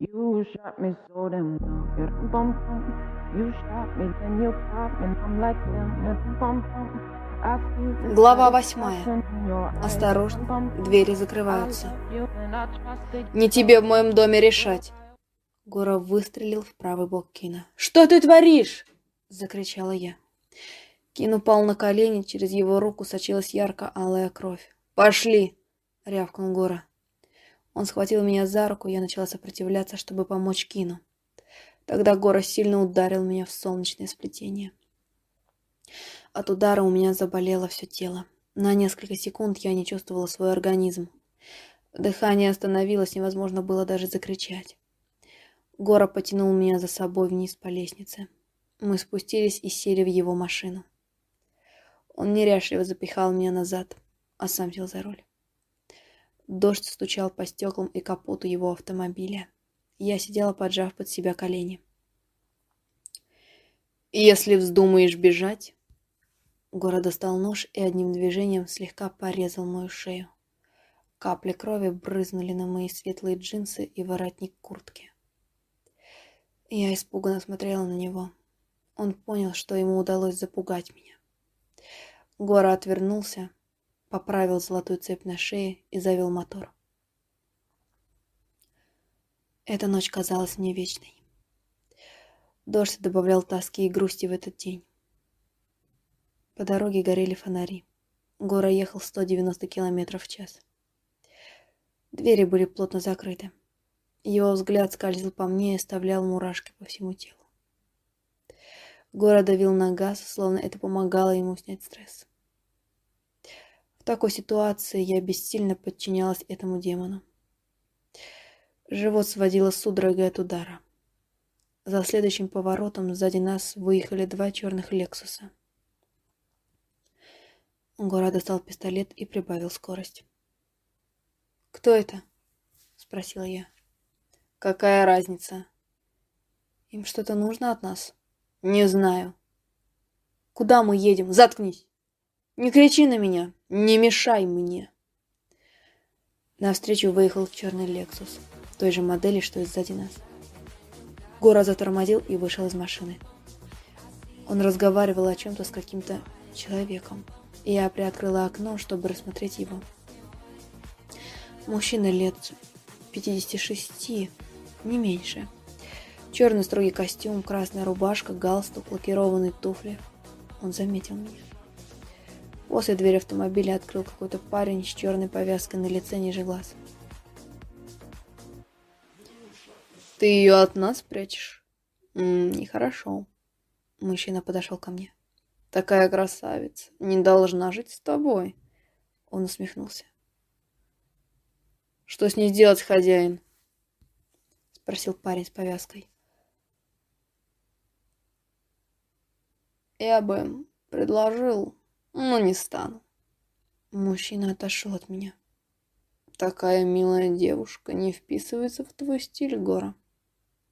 You shot me so damn well. Bum, bum. You shot me, then you me, and I'm like, bum, bum. The Глава восьмая. Осторожно, Bum, bum. двери закрываются. Не тебе в моем доме решать. Гора выстрелил в правый бок Кина. «Что ты творишь?» — закричала я. Кин упал на колени, через его руку сочилась ярко-алая кровь. «Пошли!» — рявкнул Гора. Он схватил меня за руку, я начала сопротивляться, чтобы помочь Кину. Тогда Гора сильно ударил меня в солнечное сплетение. От удара у меня заболело все тело. На несколько секунд я не чувствовала свой организм. Дыхание остановилось, невозможно было даже закричать. Гора потянул меня за собой вниз по лестнице. Мы спустились и сели в его машину. Он неряшливо запихал меня назад, а сам сел за руль. Дождь стучал по стеклам и капоту его автомобиля. Я сидела, поджав под себя колени. «Если вздумаешь бежать...» Гора достал нож и одним движением слегка порезал мою шею. Капли крови брызнули на мои светлые джинсы и воротник куртки. Я испуганно смотрела на него. Он понял, что ему удалось запугать меня. Гора отвернулся, поправил золотую цепь на шее и завел мотор. Эта ночь казалась мне вечной. Дождь добавлял тоски и грусти в этот день. По дороге горели фонари. Гора ехал 190 км в час. Двери были плотно закрыты. Его взгляд скользил по мне и оставлял мурашки по всему телу. Гора давил на газ, словно это помогало ему снять стресс. Такой ситуации я бессильно подчинялась этому демону. Живот сводило судорогой от удара. За следующим поворотом сзади нас выехали два черных «Лексуса». Гора достал пистолет и прибавил скорость. «Кто это?» — спросила я. «Какая разница?» «Им что-то нужно от нас?» «Не знаю». «Куда мы едем? Заткнись!» «Не кричи на меня! Не мешай мне!» Навстречу выехал черный «Лексус», той же модели, что и сзади нас. Гора затормозил и вышел из машины. Он разговаривал о чем-то с каким-то человеком. и Я приоткрыла окно, чтобы рассмотреть его. Мужчина лет 56, не меньше. Черный строгий костюм, красная рубашка, галстук, лакированные туфли. Он заметил меня. После двери автомобиля открыл какой-то парень с черной повязкой на лице ниже глаз. «Ты ее от нас прячешь?» М, «Нехорошо». Мужчина подошел ко мне. «Такая красавица, не должна жить с тобой». Он усмехнулся. «Что с ней сделать, хозяин?» Спросил парень с повязкой. «Я бы предложил, но не стану». Мужчина отошел от меня. «Такая милая девушка не вписывается в твой стиль, Гора.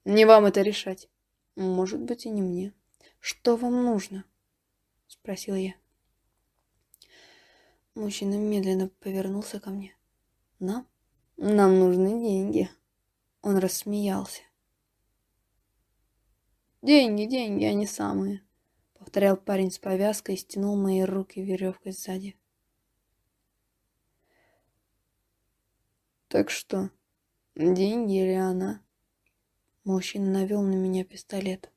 Не вам это решать. Может быть, и не мне. Что вам нужно?» Спросила я. Мужчина медленно повернулся ко мне. «Нам? Нам нужны деньги». Он рассмеялся. «Деньги, деньги, они самые», — повторял парень с повязкой и стянул мои руки веревкой сзади. «Так что, деньги или она?» Мужчина навел на меня пистолет.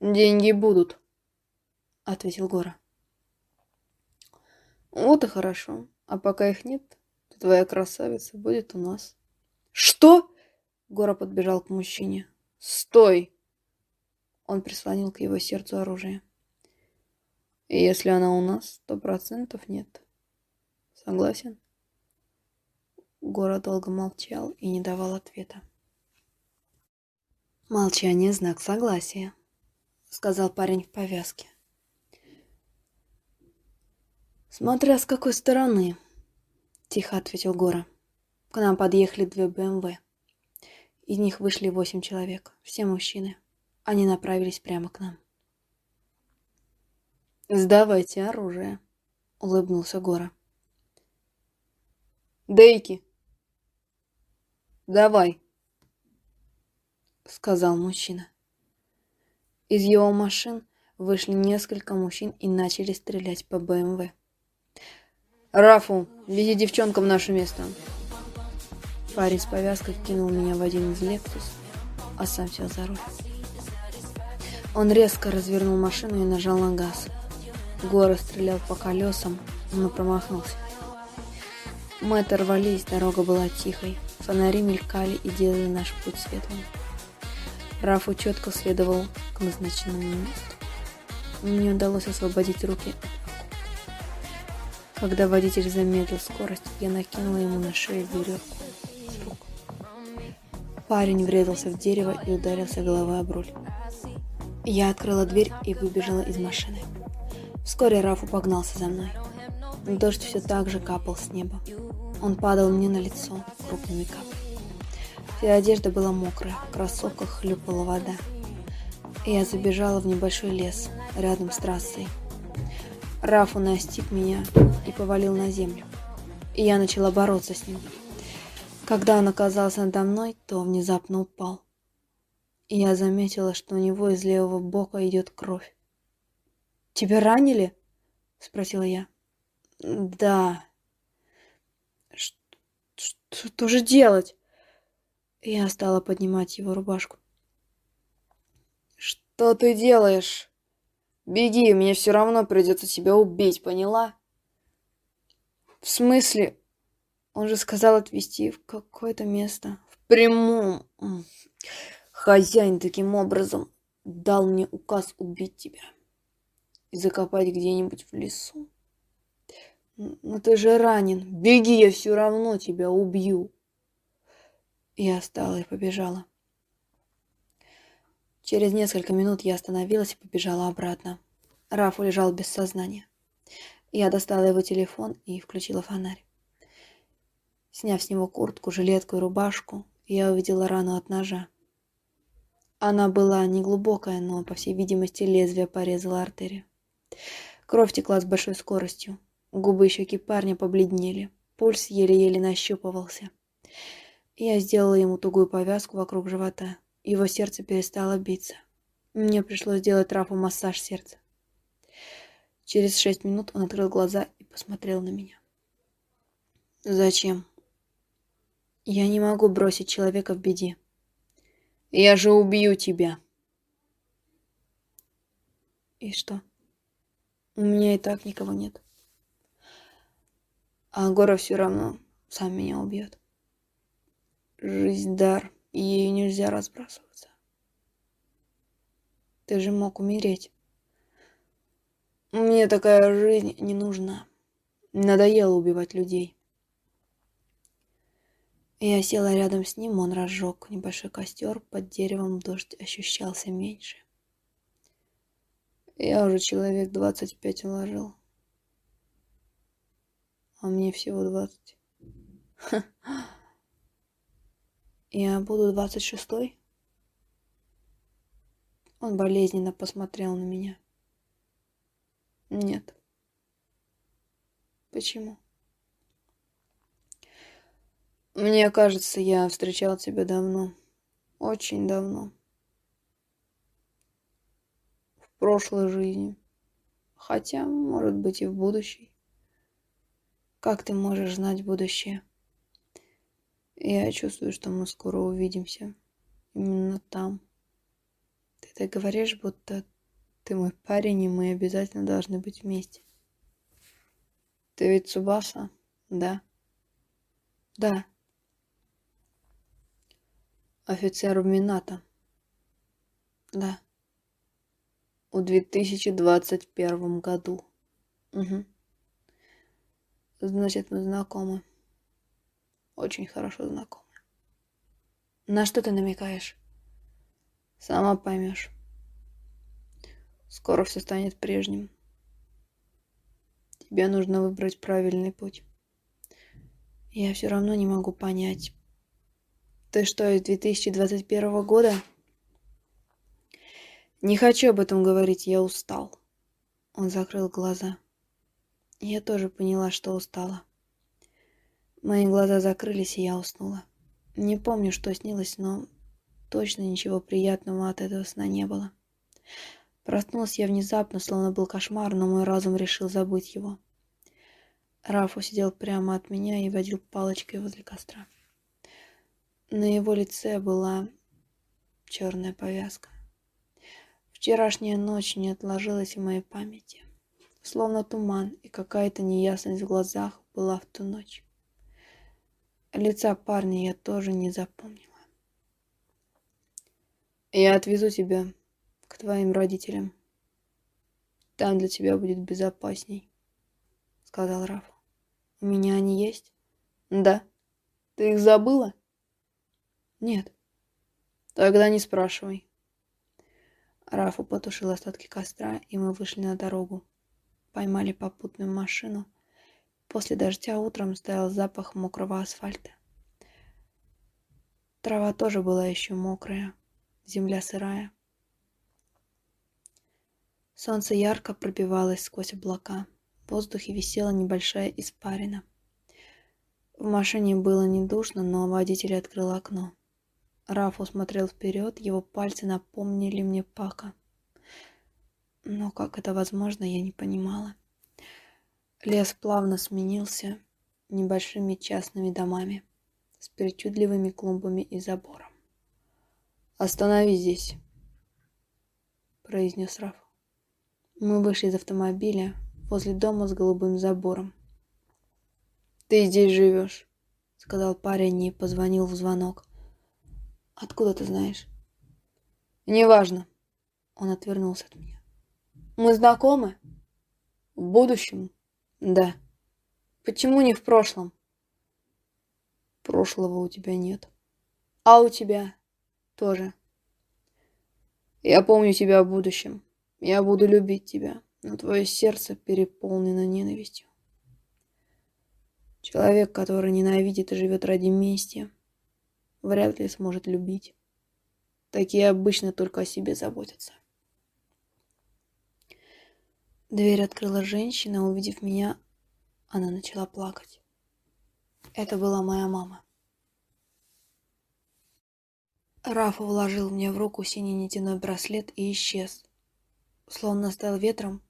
«Деньги будут», — ответил Гора. «Вот и хорошо. А пока их нет, то твоя красавица будет у нас». «Что?» — Гора подбежал к мужчине. «Стой!» Он прислонил к его сердцу оружие. «Если она у нас, то процентов нет. Согласен?» Гора долго молчал и не давал ответа. «Молчание — знак согласия», — сказал парень в повязке. «Смотря с какой стороны», — тихо ответил Гора. К нам подъехали две БМВ. Из них вышли восемь человек, все мужчины. Они направились прямо к нам. «Сдавайте оружие», — улыбнулся Гора. «Дейки!» «Давай!» сказал мужчина. Из его машин вышли несколько мужчин и начали стрелять по БМВ. «Рафу, вези девчонку в наше место!» Парень с повязкой кинул меня в один из «Лексус», а сам сел за руль. Он резко развернул машину и нажал на газ. Гора стрелял по колесам, но промахнулся. Мы оторвались, дорога была тихой, фонари мелькали и делали наш путь светлым. Рафу четко следовал к назначенному месту. Мне удалось освободить руки Когда водитель замедлил скорость, я накинула ему на шею веревку. Парень врезался в дерево и ударился головой об руль. Я открыла дверь и выбежала из машины. Вскоре Рафу погнался за мной. Дождь все так же капал с неба. Он падал мне на лицо крупными каплями. Вся одежда была мокрая, в кроссовках хлюпала вода. Я забежала в небольшой лес рядом с трассой. Рафу настиг меня и повалил на землю. И я начала бороться с ним. Когда он оказался надо мной, то внезапно упал. И я заметила, что у него из левого бока идет кровь. «Тебя ранили?» — спросила я. «Да». Что, «Что же делать?» Я стала поднимать его рубашку. «Что ты делаешь? Беги, мне все равно придется тебя убить, поняла?» «В смысле?» Он же сказал отвезти в какое-то место. «В прямом...» Хозяин таким образом дал мне указ убить тебя и закопать где-нибудь в лесу. Но ты же ранен. Беги, я все равно тебя убью. Я встала и побежала. Через несколько минут я остановилась и побежала обратно. Раф лежал без сознания. Я достала его телефон и включила фонарь. Сняв с него куртку, жилетку и рубашку, я увидела рану от ножа. Она была неглубокая, но, по всей видимости, лезвие порезало артерию. Кровь текла с большой скоростью. Губы и щеки парня побледнели. Пульс еле-еле нащупывался. Я сделала ему тугую повязку вокруг живота. Его сердце перестало биться. Мне пришлось сделать Рафу массаж сердца. Через шесть минут он открыл глаза и посмотрел на меня. «Зачем?» «Я не могу бросить человека в беде. Я же убью тебя. И что? У меня и так никого нет. А Гора все равно сам меня убьет. Жизнь дар, и ею нельзя разбрасываться. Ты же мог умереть. Мне такая жизнь не нужна. Надоело убивать людей. Я села рядом с ним, он разжег небольшой костер, под деревом дождь ощущался меньше. Я уже человек двадцать пять уложил. А мне всего двадцать. Я буду двадцать шестой? Он болезненно посмотрел на меня. Нет. Почему? Мне кажется, я встречал тебя давно. Очень давно. Прошлой жизни. Хотя, может быть, и в будущей. Как ты можешь знать будущее? Я чувствую, что мы скоро увидимся. Именно там. Ты так говоришь, будто ты мой парень, и мы обязательно должны быть вместе. Ты ведь Цубаса, да? Да офицер в Минато. Да. В 2021 году. Угу. Значит, мы знакомы. Очень хорошо знакомы. На что ты намекаешь? Сама поймешь. Скоро все станет прежним. Тебе нужно выбрать правильный путь. Я все равно не могу понять, ты что, из 2021 года? Не хочу об этом говорить, я устал. Он закрыл глаза. Я тоже поняла, что устала. Мои глаза закрылись, и я уснула. Не помню, что снилось, но точно ничего приятного от этого сна не было. Проснулась я внезапно, словно был кошмар, но мой разум решил забыть его. Рафу сидел прямо от меня и водил палочкой возле костра. На его лице была черная повязка. Вчерашняя ночь не отложилась в моей памяти. Словно туман и какая-то неясность в глазах была в ту ночь. Лица парня я тоже не запомнила. «Я отвезу тебя к твоим родителям. Там для тебя будет безопасней», — сказал Рафа. «У меня они есть?» «Да. Ты их забыла?» «Нет». «Тогда не спрашивай». Рафа потушил остатки костра, и мы вышли на дорогу. Поймали попутную машину. После дождя утром стоял запах мокрого асфальта. Трава тоже была еще мокрая, земля сырая. Солнце ярко пробивалось сквозь облака. В воздухе висела небольшая испарина. В машине было не душно, но водитель открыл окно. Раф усмотрел вперед, его пальцы напомнили мне Пака. Но как это возможно, я не понимала. Лес плавно сменился небольшими частными домами с причудливыми клумбами и забором. «Останови здесь», — произнес Раф. Мы вышли из автомобиля возле дома с голубым забором. «Ты здесь живешь», — сказал парень и позвонил в звонок. Откуда ты знаешь? Неважно. Он отвернулся от меня. Мы знакомы? В будущем? Да. Почему не в прошлом? Прошлого у тебя нет. А у тебя тоже. Я помню тебя в будущем. Я буду любить тебя, но твое сердце переполнено ненавистью. Человек, который ненавидит и живет ради мести, вряд ли сможет любить. Такие обычно только о себе заботятся. Дверь открыла женщина, увидев меня, она начала плакать. Это была моя мама. Рафа вложил мне в руку синий нитяной браслет и исчез, словно стал ветром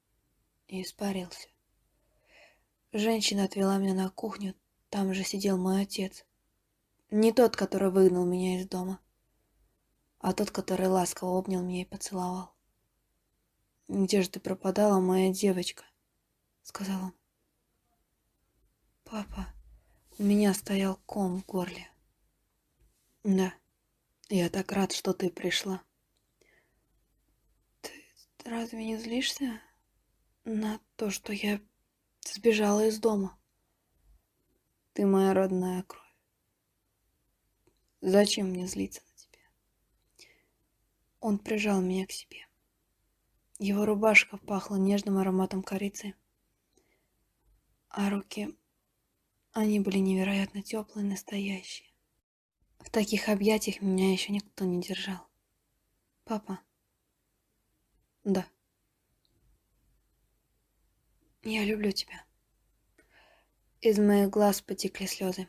и испарился. Женщина отвела меня на кухню, там же сидел мой отец. Не тот, который выгнал меня из дома, а тот, который ласково обнял меня и поцеловал. «Где же ты пропадала, моя девочка?» — сказал он. «Папа, у меня стоял ком в горле». «Да, я так рад, что ты пришла». «Ты разве не злишься на то, что я сбежала из дома?» «Ты моя родная кровь. Зачем мне злиться на тебя? Он прижал меня к себе. Его рубашка пахла нежным ароматом корицы, а руки, они были невероятно теплые, настоящие. В таких объятиях меня еще никто не держал. Папа? Да. Я люблю тебя. Из моих глаз потекли слезы.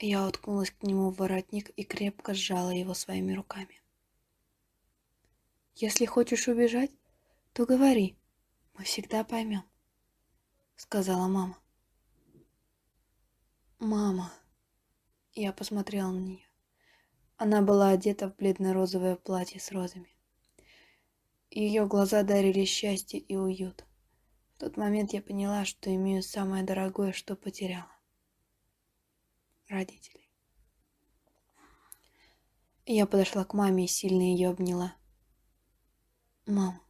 Я уткнулась к нему в воротник и крепко сжала его своими руками. «Если хочешь убежать, то говори, мы всегда поймем», — сказала мама. «Мама!» Я посмотрела на нее. Она была одета в бледно-розовое платье с розами. Ее глаза дарили счастье и уют. В тот момент я поняла, что имею самое дорогое, что потеряла родителей. Я подошла к маме и сильно ее обняла. «Мам,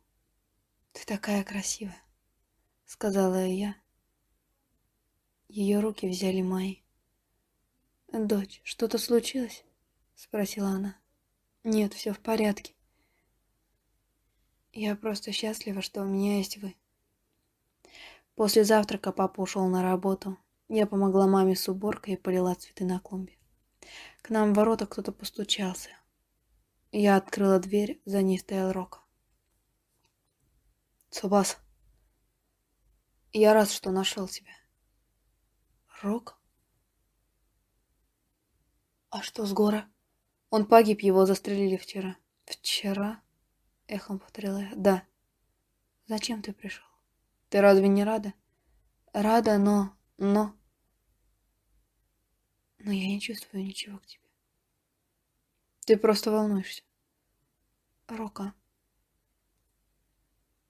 ты такая красивая», — сказала я. Ее руки взяли мои. «Дочь, что-то случилось?» — спросила она. «Нет, все в порядке. Я просто счастлива, что у меня есть вы». После завтрака папа ушел на работу, я помогла маме с уборкой и полила цветы на клумбе. К нам в ворота кто-то постучался. Я открыла дверь, за ней стоял Рок. Цубас, я рад, что нашел тебя. Рок? А что с гора? Он погиб, его застрелили вчера. Вчера? Эхом повторила я. Да. Зачем ты пришел? Ты разве не рада? Рада, но... но... Но я не чувствую ничего к тебе. Ты просто волнуешься. Рока.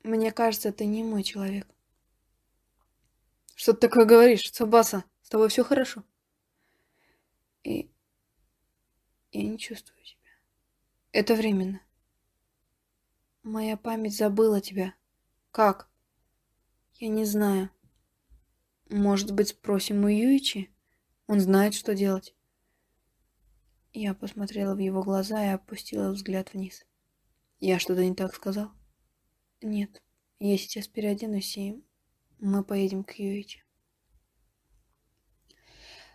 Мне кажется, ты не мой человек. Что ты такое говоришь, Цабаса? С тобой все хорошо? И я не чувствую тебя. Это временно. Моя память забыла тебя. Как? Я не знаю. Может быть, спросим у Юичи? Он знает, что делать. Я посмотрела в его глаза и опустила взгляд вниз. Я что-то не так сказал? Нет. Я сейчас переоденусь, и мы поедем к Юичи.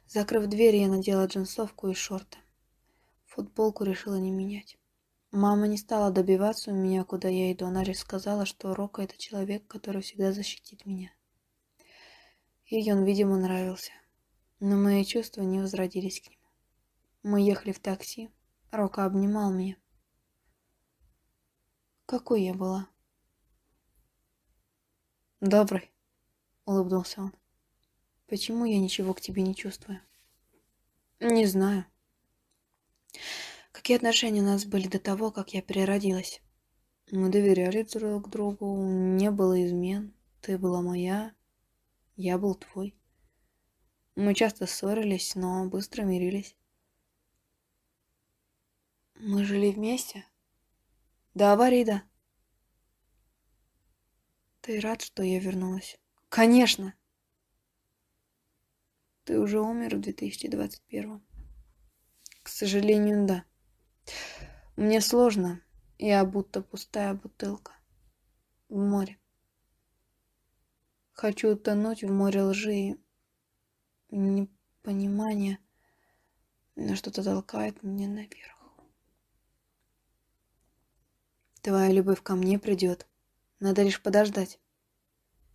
Закрыв дверь, я надела джинсовку и шорты. Футболку решила не менять. Мама не стала добиваться у меня, куда я иду. Она лишь сказала, что Рока — это человек, который всегда защитит меня. Ей он, видимо, нравился. Но мои чувства не возродились к нему. Мы ехали в такси. Рока обнимал меня. Какой я была? Добрый, улыбнулся он. Почему я ничего к тебе не чувствую? Не знаю. Какие отношения у нас были до того, как я переродилась? Мы доверяли друг другу, не было измен. Ты была моя, я был твой. Мы часто ссорились, но быстро мирились. Мы жили вместе? Да. Ты рад, что я вернулась? Конечно. Ты уже умер в 2021. К сожалению, да. Мне сложно. Я будто пустая бутылка. В море. Хочу утонуть в море лжи непонимания, что-то толкает меня наверх. Твоя любовь ко мне придет. Надо лишь подождать.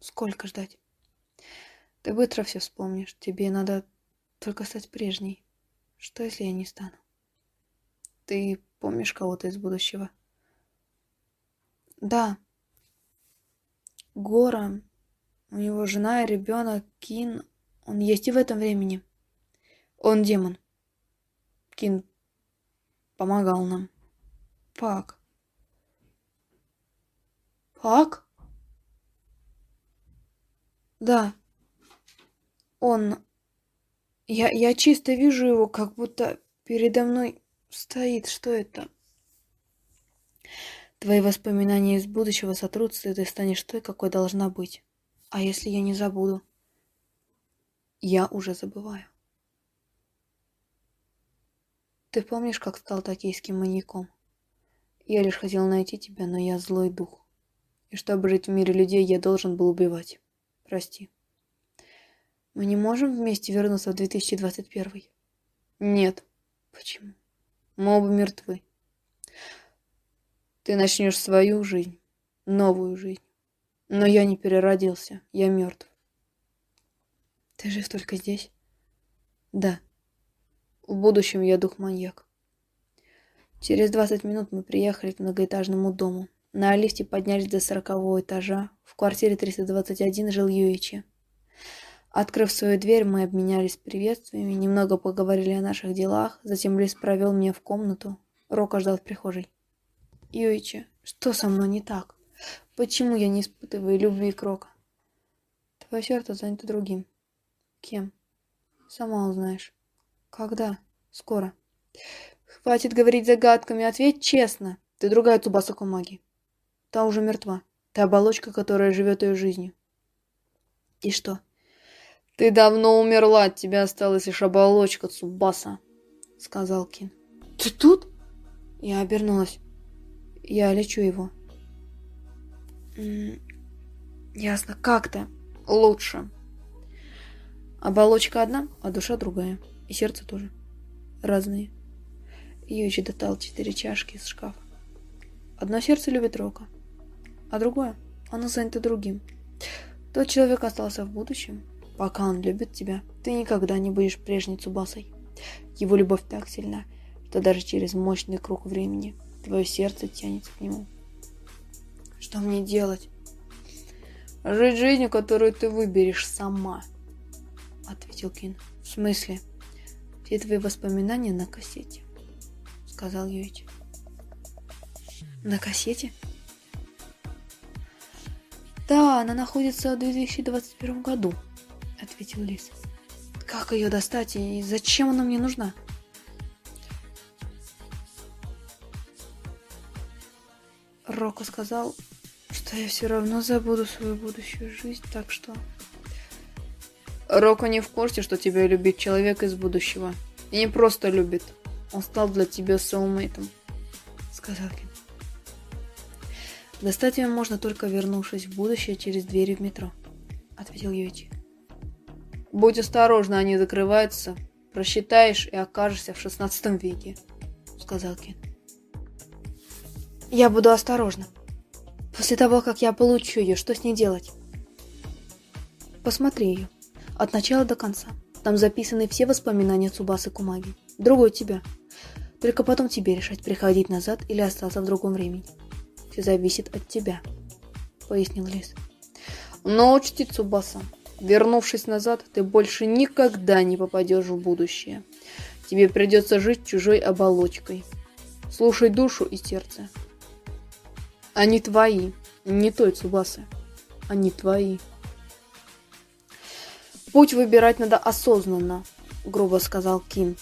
Сколько ждать? Ты быстро все вспомнишь. Тебе надо только стать прежней. Что, если я не стану? Ты помнишь кого-то из будущего? Да. Гора. У него жена и ребенок. Кин. Он есть и в этом времени. Он демон. Кин помогал нам. Пак. Пак? Да. Он... Я, я чисто вижу его, как будто передо мной стоит. Что это? Твои воспоминания из будущего сотрутся, и ты станешь той, какой должна быть. А если я не забуду? Я уже забываю. Ты помнишь, как стал токийским маньяком? Я лишь хотел найти тебя, но я злой дух. И чтобы жить в мире людей, я должен был убивать. Прости. Мы не можем вместе вернуться в 2021? Нет. Почему? Мы оба мертвы. Ты начнешь свою жизнь, новую жизнь. Но я не переродился, я мертв. Ты жив только здесь? Да. В будущем я дух-маньяк. Через 20 минут мы приехали к многоэтажному дому. На лифте поднялись до сорокового этажа. В квартире 321 жил Юичи. Открыв свою дверь, мы обменялись приветствиями, немного поговорили о наших делах, затем Лис провел меня в комнату. Рока ждал в прихожей. Юичи, что со мной не так? Почему я не испытываю любви к Рока? Твое сердце занято другим. Кем? Сама узнаешь. Когда? Скоро. Хватит говорить загадками, ответь честно. Ты другая Цубаса Кумаги. Та уже мертва. Ты оболочка, которая живет ее жизнью. И что? «Ты давно умерла, от тебя осталась лишь оболочка, Цубаса», — сказал Кин. «Ты тут?» Я обернулась. Я лечу его. Ясно, как-то лучше. Оболочка одна, а душа другая. И сердце тоже. Разные. Юичи достал четыре чашки из шкафа. Одно сердце любит Рока, а другое, оно занято другим. Тот человек остался в будущем, Пока он любит тебя, ты никогда не будешь прежней Цубасой. Его любовь так сильна, что даже через мощный круг времени твое сердце тянется к нему. Что мне делать? Жить жизнью, которую ты выберешь сама, ответил Кин. В смысле? Все твои воспоминания на кассете, сказал Юич. На кассете? Да, она находится в 2021 году, ответил Лис. Как ее достать и зачем она мне нужна? Рока сказал, что я все равно забуду свою будущую жизнь, так что... Рока не в курсе, что тебя любит человек из будущего. И не просто любит. Он стал для тебя соулмейтом, сказал Кин. Достать ее можно только вернувшись в будущее через двери в метро, ответил Юичи. Будь осторожна, они закрываются. Просчитаешь и окажешься в шестнадцатом веке, сказал Кин. Я буду осторожна. После того, как я получу ее, что с ней делать? Посмотри ее. От начала до конца. Там записаны все воспоминания Цубасы Кумаги. Другой тебя. Только потом тебе решать, приходить назад или остаться в другом времени. Все зависит от тебя, пояснил Лис. Но учти, Цубаса, вернувшись назад, ты больше никогда не попадешь в будущее. Тебе придется жить чужой оболочкой. Слушай душу и сердце. Они твои, не той Цубасы. Они твои. Путь выбирать надо осознанно, грубо сказал Ким.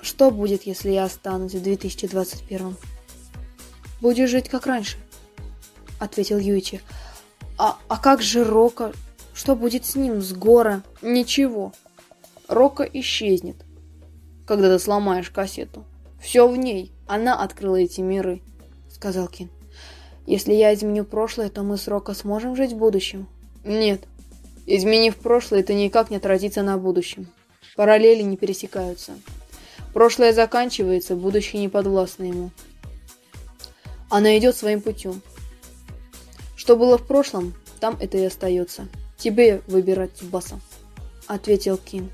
Что будет, если я останусь в 2021? Будешь жить как раньше, ответил Юичи. А, а как же Рока? Что будет с ним, с Гора? Ничего. Рока исчезнет, когда ты сломаешь кассету. Все в ней. Она открыла эти миры, сказал Кин. Если я изменю прошлое, то мы с Рока сможем жить в будущем? Нет. Изменив прошлое, это никак не отразится на будущем. Параллели не пересекаются. Прошлое заканчивается, будущее не подвластно ему. Она идет своим путем. Что было в прошлом, там это и остается. Тебе выбирать Цубаса, ответил Кин.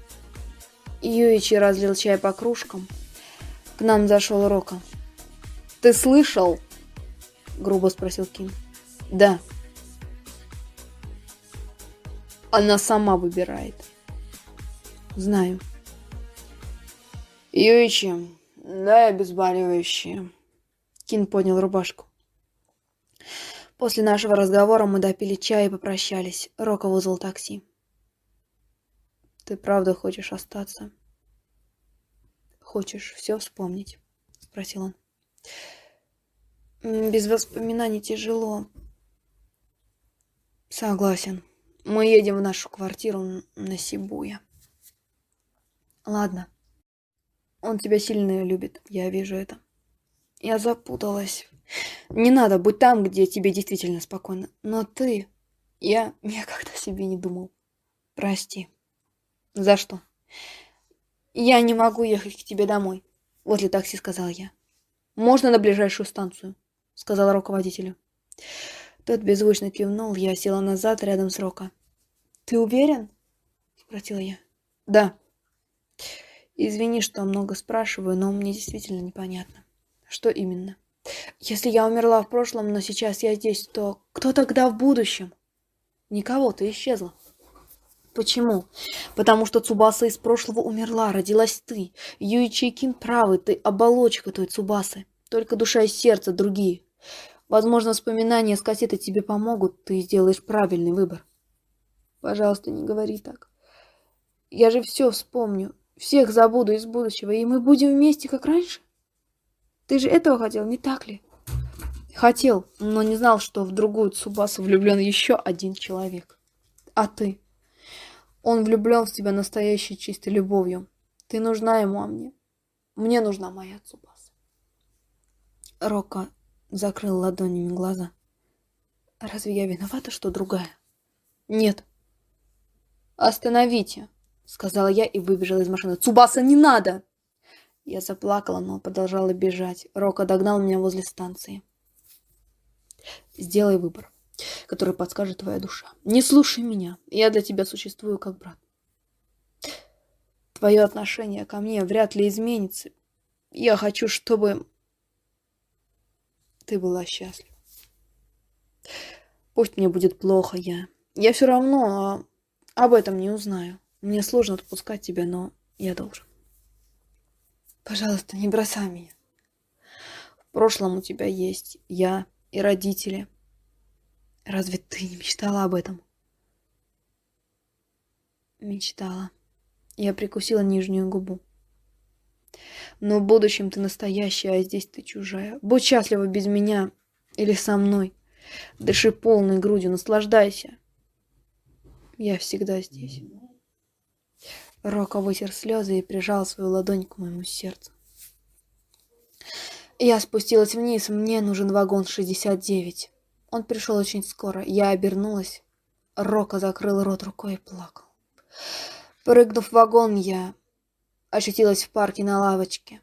Юичи разлил чай по кружкам. К нам зашел Рока. Ты слышал? Грубо спросил Ким. Да. Она сама выбирает. Знаю. Юичи, дай обезболивающее. Кин поднял рубашку. После нашего разговора мы допили чай и попрощались. Рока вызвал такси. Ты правда хочешь остаться? Хочешь все вспомнить? Спросил он. Без воспоминаний тяжело. Согласен. Мы едем в нашу квартиру на Сибуя. Ладно. Он тебя сильно любит, я вижу это. Я запуталась. Не надо, будь там, где тебе действительно спокойно. Но ты... Я... Я как-то себе не думал. Прости. За что? Я не могу ехать к тебе домой. Возле такси сказал я. Можно на ближайшую станцию? — сказала руководителю. Тот беззвучно кивнул, я села назад рядом с Рока. «Ты уверен?» — спросила я. «Да». «Извини, что много спрашиваю, но мне действительно непонятно. Что именно?» «Если я умерла в прошлом, но сейчас я здесь, то кто тогда в будущем?» «Никого, ты исчезла». Почему? Потому что Цубаса из прошлого умерла, родилась ты. Юичи Ким правы, ты оболочка той Цубасы. Только душа и сердце другие. Возможно, воспоминания с кассеты тебе помогут, ты сделаешь правильный выбор. Пожалуйста, не говори так. Я же все вспомню, всех забуду из будущего, и мы будем вместе, как раньше. Ты же этого хотел, не так ли? Хотел, но не знал, что в другую Цубасу влюблен еще один человек. А ты? Он влюблен в тебя настоящей чистой любовью. Ты нужна ему, а мне? Мне нужна моя Цубаса. Рока закрыл ладонями глаза. Разве я виновата, что другая? Нет. Остановите, сказала я и выбежала из машины. Цубаса, не надо! Я заплакала, но продолжала бежать. Рока догнал меня возле станции. Сделай выбор, который подскажет твоя душа. Не слушай меня. Я для тебя существую как брат. Твое отношение ко мне вряд ли изменится. Я хочу, чтобы ты была счастлива. Пусть мне будет плохо, я... Я все равно об этом не узнаю. Мне сложно отпускать тебя, но я должен. Пожалуйста, не бросай меня. В прошлом у тебя есть я и родители. Разве ты не мечтала об этом? Мечтала. Я прикусила нижнюю губу. Но в будущем ты настоящая, а здесь ты чужая. Будь счастлива без меня или со мной. Дыши полной грудью, наслаждайся. Я всегда здесь. Рока вытер слезы и прижал свою ладонь к моему сердцу. Я спустилась вниз, мне нужен вагон 69. Он пришел очень скоро. Я обернулась. Рока закрыл рот рукой и плакал. Прыгнув в вагон, я очутилась в парке на лавочке.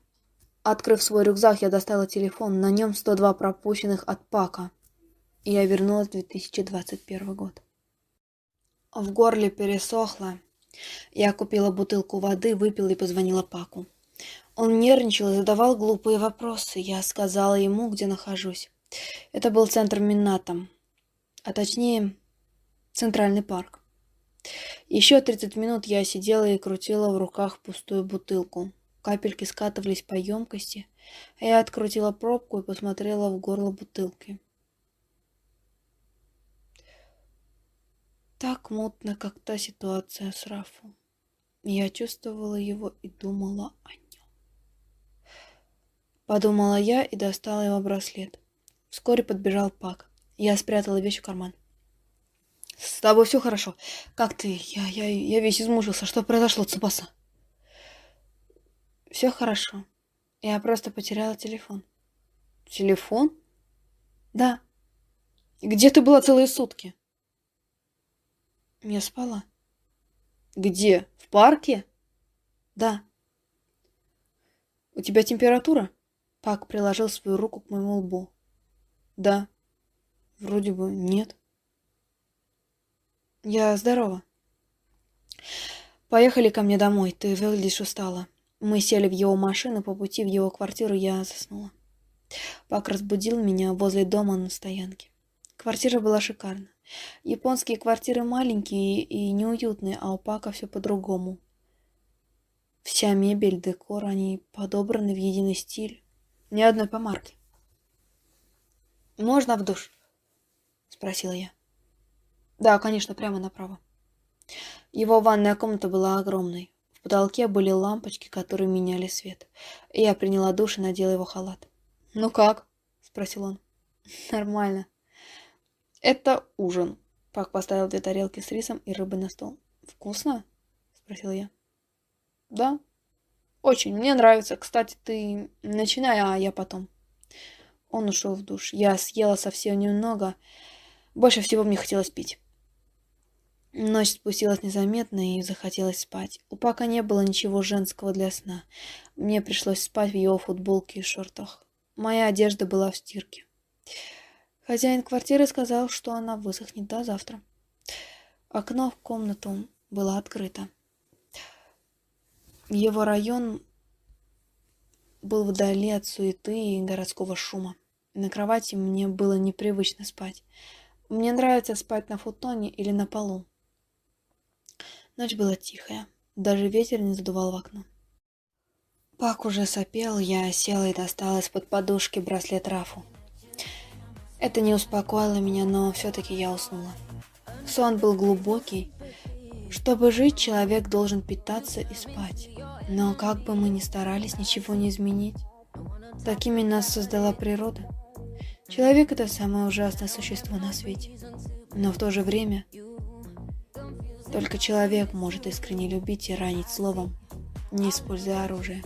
Открыв свой рюкзак, я достала телефон. На нем 102 пропущенных от Пака. Я вернулась в 2021 год. В горле пересохло. Я купила бутылку воды, выпила и позвонила Паку. Он нервничал и задавал глупые вопросы. Я сказала ему, где нахожусь. Это был центр Минната, а точнее, Центральный парк. Еще 30 минут я сидела и крутила в руках пустую бутылку. Капельки скатывались по емкости, а я открутила пробку и посмотрела в горло бутылки. Так мутно, как та ситуация с Рафом. Я чувствовала его и думала о нем. Подумала я и достала его браслет. Вскоре подбежал Пак. Я спрятала вещь в карман. «С тобой все хорошо? Как ты? Я, я, я весь измучился. Что произошло, Цубаса?» «Все хорошо. Я просто потеряла телефон». «Телефон?» «Да». «Где ты была целые сутки?» Я спала. Где? В парке? Да. У тебя температура? Пак приложил свою руку к моему лбу. Да. Вроде бы нет. Я здорова. Поехали ко мне домой. Ты выглядишь устала. Мы сели в его машину, по пути в его квартиру я заснула. Пак разбудил меня возле дома на стоянке. Квартира была шикарна. Японские квартиры маленькие и неуютные, а у Пака все по-другому. Вся мебель, декор, они подобраны в единый стиль. Ни одной помарки. «Можно в душ?» — спросила я. «Да, конечно, прямо направо». Его ванная комната была огромной. В потолке были лампочки, которые меняли свет. Я приняла душ и надела его халат. «Ну как?» — спросил он. «Нормально. Это ужин. Пак поставил две тарелки с рисом и рыбой на стол. Вкусно? Спросил я. Да. Очень. Мне нравится. Кстати, ты начинай, а я потом. Он ушел в душ. Я съела совсем немного. Больше всего мне хотелось пить. Ночь спустилась незаметно и захотелось спать. У Пака не было ничего женского для сна. Мне пришлось спать в его футболке и шортах. Моя одежда была в стирке. Хозяин квартиры сказал, что она высохнет до завтра. Окно в комнату было открыто. Его район был вдали от суеты и городского шума. На кровати мне было непривычно спать. Мне нравится спать на футоне или на полу. Ночь была тихая, даже ветер не задувал в окно. Пак уже сопел, я села и достала из-под подушки браслет Рафу. Это не успокоило меня, но все-таки я уснула. Сон был глубокий. Чтобы жить, человек должен питаться и спать. Но как бы мы ни старались, ничего не изменить. Такими нас создала природа. Человек – это самое ужасное существо на свете. Но в то же время только человек может искренне любить и ранить словом, не используя оружие.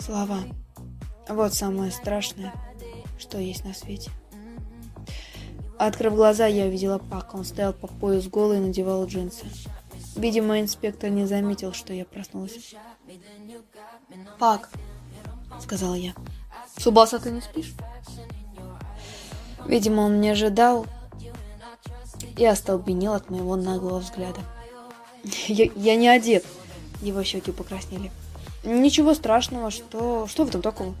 Слова – вот самое страшное – что есть на свете. Открыв глаза, я увидела Пака. Он стоял по пояс голый и надевал джинсы. Видимо, инспектор не заметил, что я проснулась. «Пак», — сказала я. «Субаса, ты не спишь?» Видимо, он не ожидал и остолбенел от моего наглого взгляда. Я, я не одет. Его щеки покраснели. Ничего страшного, что... Что в этом такого?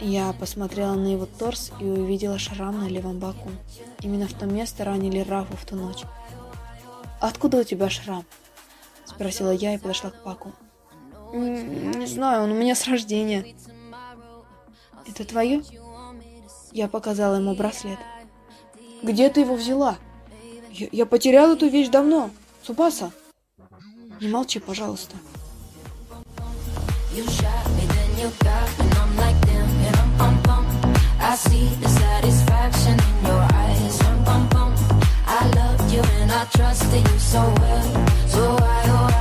Я посмотрела на его торс и увидела шрам на левом боку. Именно в то место ранили Рафу в ту ночь. «Откуда у тебя шрам?» Спросила я и подошла к Паку. «Не знаю, он у меня с рождения». «Это твое?» Я показала ему браслет. Где ты его взяла? Я, я потерял эту вещь давно. Субаса, не молчи, пожалуйста. I see the satisfaction in your eyes. Bum, bum, bum. I loved you and I trusted you so well. So why, oh,